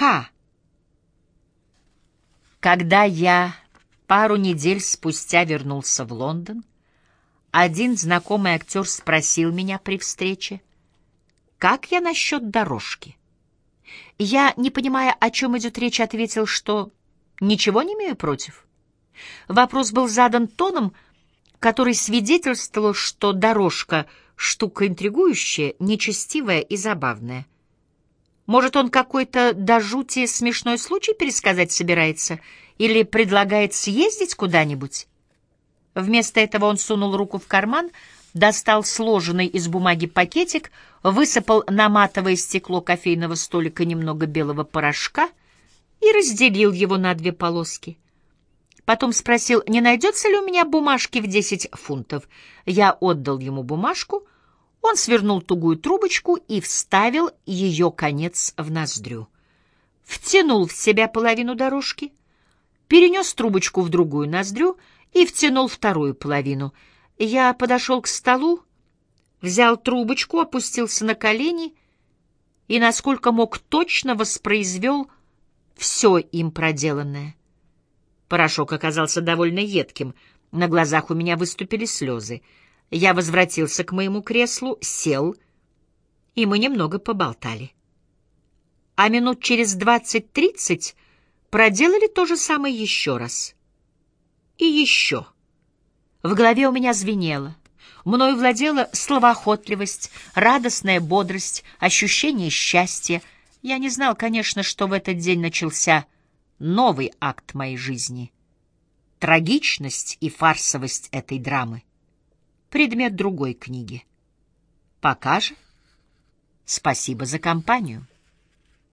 К. Когда я пару недель спустя вернулся в Лондон, один знакомый актер спросил меня при встрече, как я насчет дорожки. Я, не понимая, о чем идет речь, ответил, что ничего не имею против. Вопрос был задан тоном, который свидетельствовал, что дорожка — штука интригующая, нечестивая и забавная. Может, он какой-то до жути смешной случай пересказать собирается или предлагает съездить куда-нибудь? Вместо этого он сунул руку в карман, достал сложенный из бумаги пакетик, высыпал на матовое стекло кофейного столика немного белого порошка и разделил его на две полоски. Потом спросил, не найдется ли у меня бумажки в десять фунтов. Я отдал ему бумажку, он свернул тугую трубочку и вставил ее конец в ноздрю. Втянул в себя половину дорожки, перенес трубочку в другую ноздрю и втянул вторую половину. Я подошел к столу, взял трубочку, опустился на колени и, насколько мог, точно воспроизвел все им проделанное. Порошок оказался довольно едким, на глазах у меня выступили слезы — я возвратился к моему креслу, сел, и мы немного поболтали. А минут через двадцать-тридцать проделали то же самое еще раз. И еще. В голове у меня звенело. Мною владела словоохотливость, радостная бодрость, ощущение счастья. Я не знал, конечно, что в этот день начался новый акт моей жизни. Трагичность и фарсовость этой драмы предмет другой книги. Пока же спасибо за компанию.